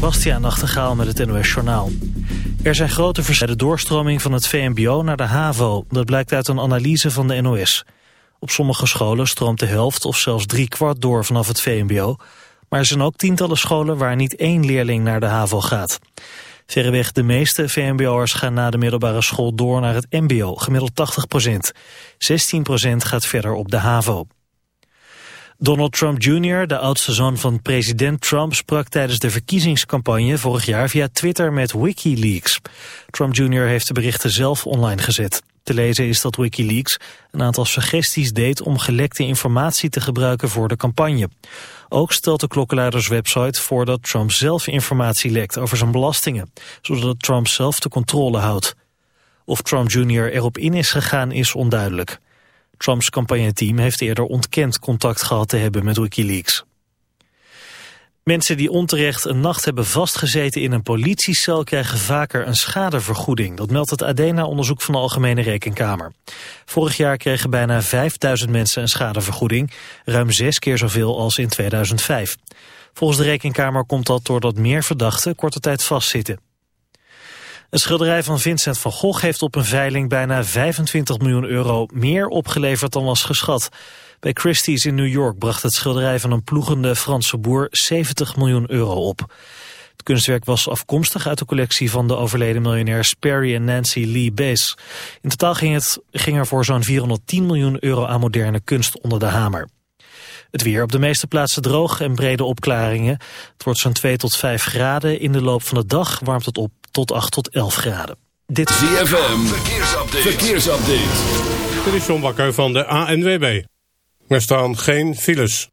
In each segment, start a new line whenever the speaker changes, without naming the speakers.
Bastiaan Nachtegaal met het NOS Journaal. Er zijn grote verschillen de doorstroming van het VMBO naar de HAVO. Dat blijkt uit een analyse van de NOS. Op sommige scholen stroomt de helft of zelfs drie kwart door vanaf het VMBO. Maar er zijn ook tientallen scholen waar niet één leerling naar de HAVO gaat. Verreweg de meeste VMBO'ers gaan na de middelbare school door naar het MBO, gemiddeld 80% 16% gaat verder op de HAVO. Donald Trump Jr., de oudste zoon van president Trump, sprak tijdens de verkiezingscampagne vorig jaar via Twitter met Wikileaks. Trump Jr. heeft de berichten zelf online gezet. Te lezen is dat Wikileaks een aantal suggesties deed om gelekte informatie te gebruiken voor de campagne. Ook stelt de klokkenluiderswebsite voor dat Trump zelf informatie lekt over zijn belastingen, zodat Trump zelf de controle houdt. Of Trump Jr. erop in is gegaan is onduidelijk. Trumps campagneteam heeft eerder ontkend contact gehad te hebben met Wikileaks. Mensen die onterecht een nacht hebben vastgezeten in een politiecel krijgen vaker een schadevergoeding. Dat meldt het AD na onderzoek van de Algemene Rekenkamer. Vorig jaar kregen bijna 5000 mensen een schadevergoeding, ruim zes keer zoveel als in 2005. Volgens de Rekenkamer komt dat doordat meer verdachten korte tijd vastzitten. Een schilderij van Vincent van Gogh heeft op een veiling bijna 25 miljoen euro meer opgeleverd dan was geschat. Bij Christie's in New York bracht het schilderij van een ploegende Franse boer 70 miljoen euro op. Het kunstwerk was afkomstig uit de collectie van de overleden miljonairs Perry en Nancy Lee Bass. In totaal ging, het, ging er voor zo'n 410 miljoen euro aan moderne kunst onder de hamer. Het weer op de meeste plaatsen droog en brede opklaringen. Het wordt zo'n 2 tot 5 graden. In de loop van de dag warmt het op tot 8 tot 11 graden.
Dit ZFM, verkeersupdate. verkeersupdate.
Dit is John Bakker van de ANWB. Er staan geen files.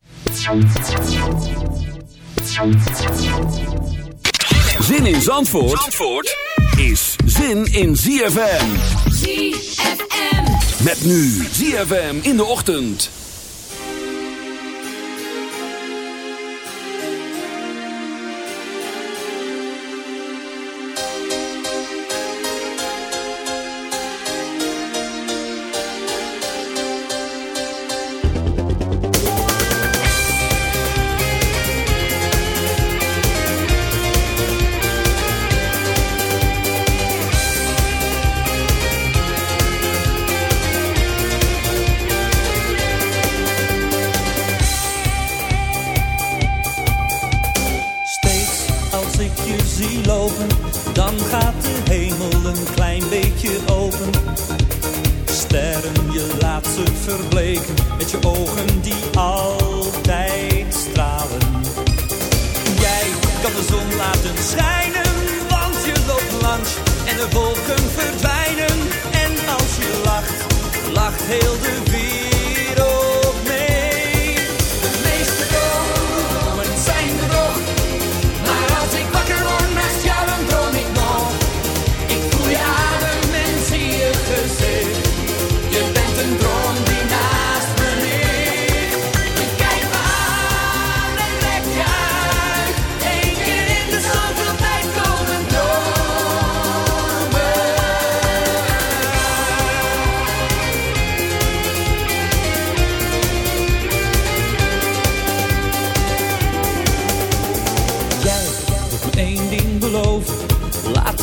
Zin in Zandvoort, Zandvoort is zin in ZFM.
ZFM.
Met nu ZFM in de ochtend.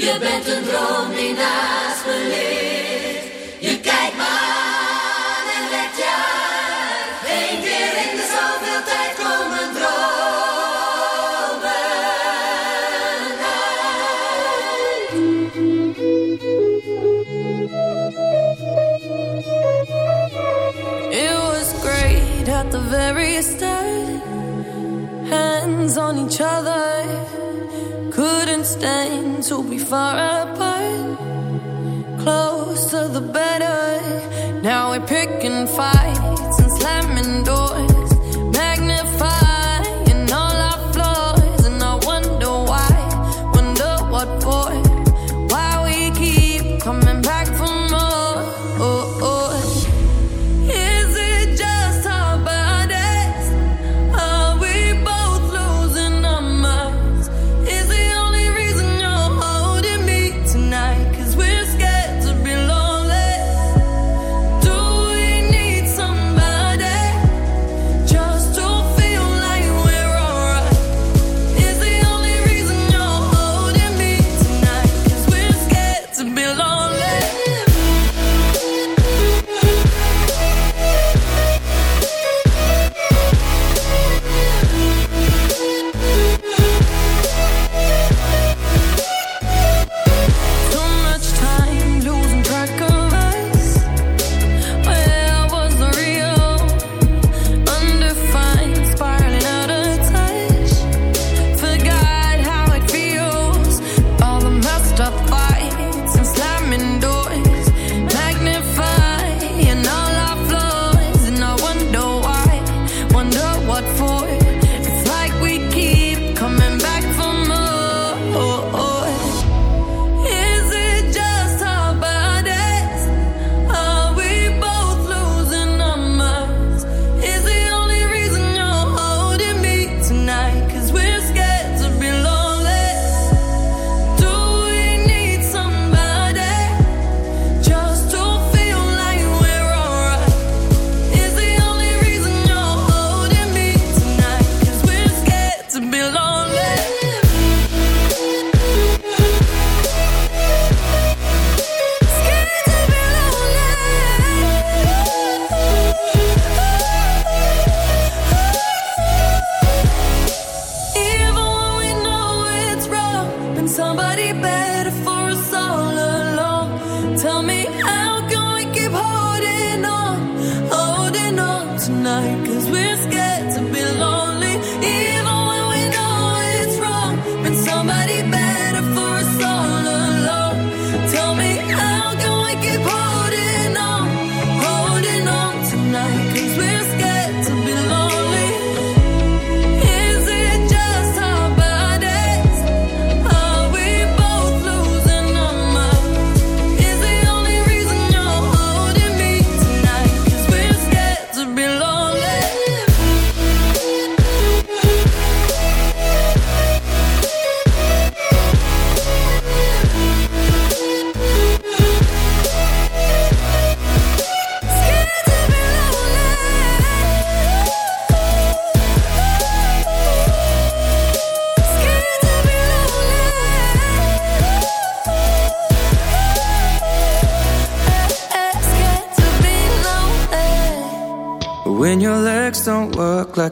Je bent een droom die naast.
for us.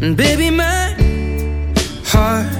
Baby, my heart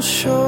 show.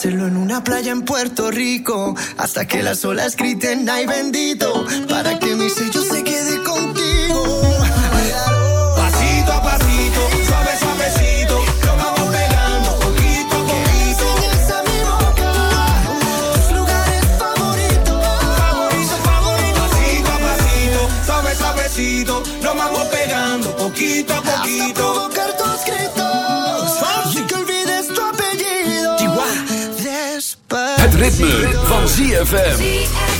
Hacerlo en una playa en Puerto Rico. Hasta que las olas griten, ay bendito. Para que
mis sellos van ZFM.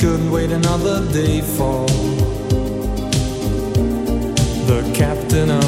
couldn't wait another day for the captain of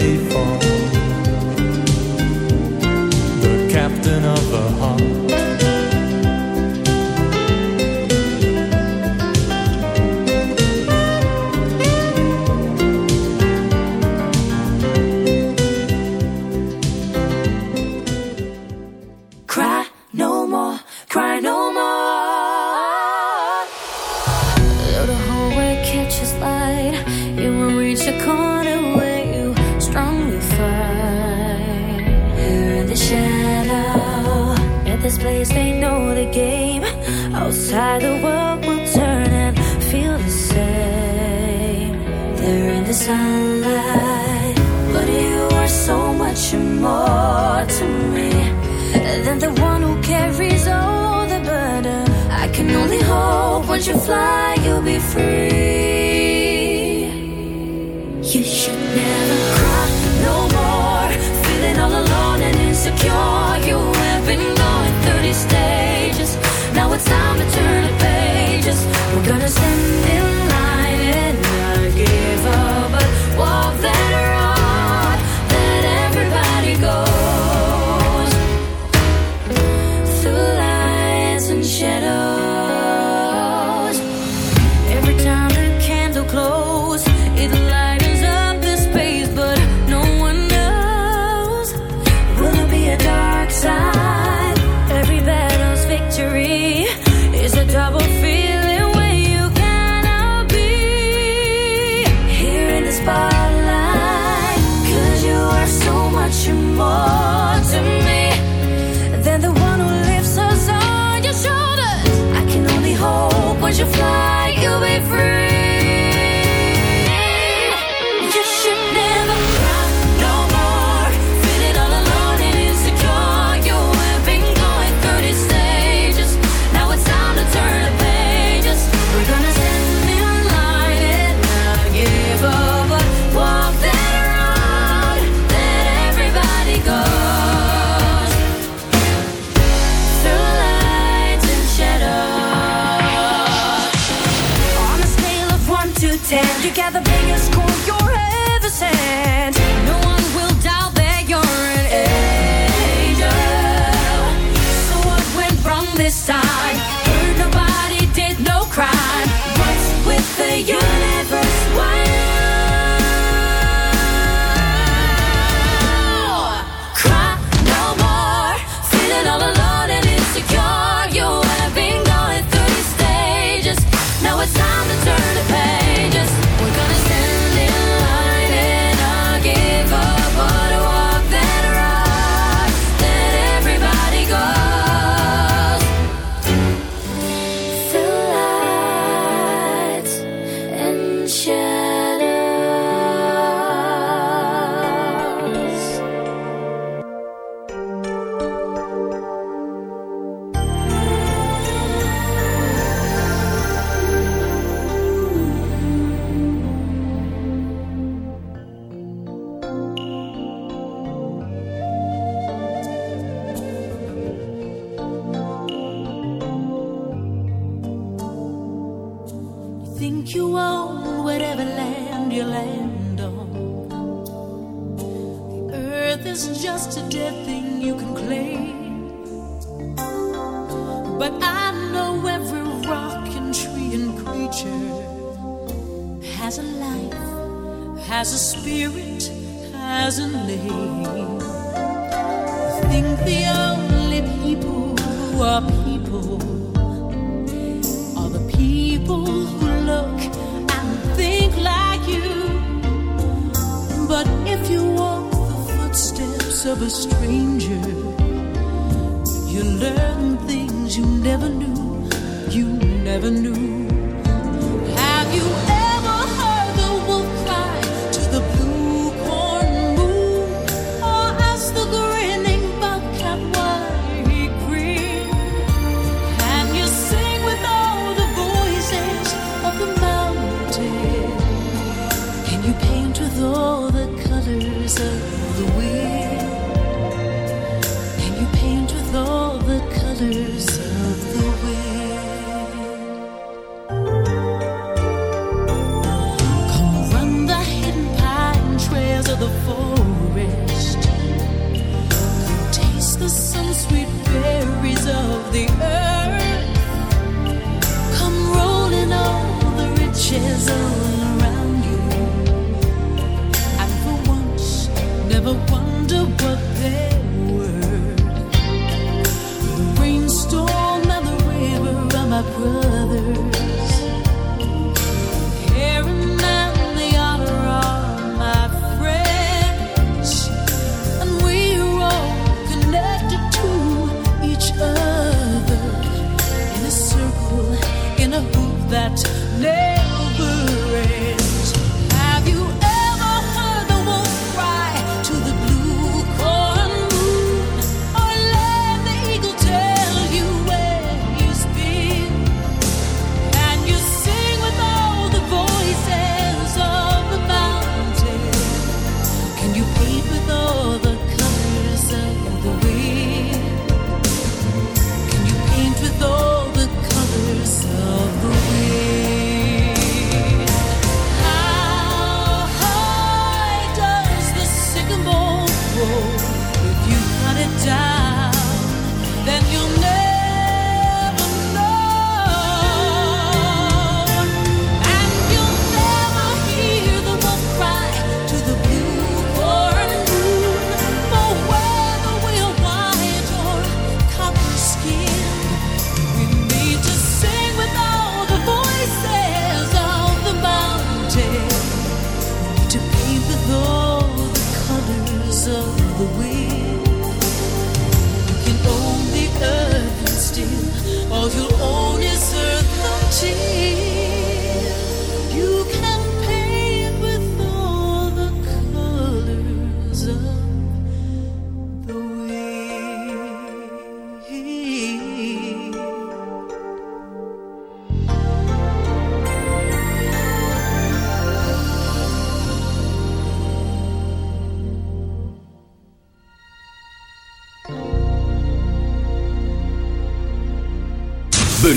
faithful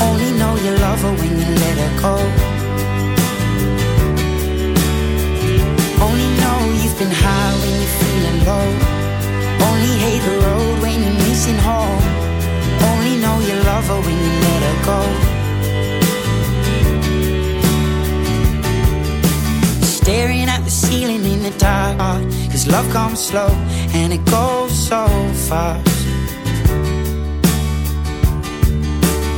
Only know you love her when you let her go. Only know you've been high when you're feeling low. Only hate the road when you're missing home. Only know you love her when you let her go. Staring at the ceiling in the dark. Cause love comes slow and it goes so fast.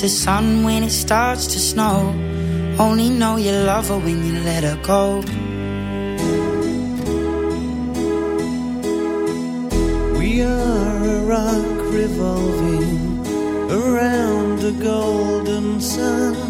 the sun when it starts to snow. Only know you love her when you let her go.
We are a rock revolving around a golden sun.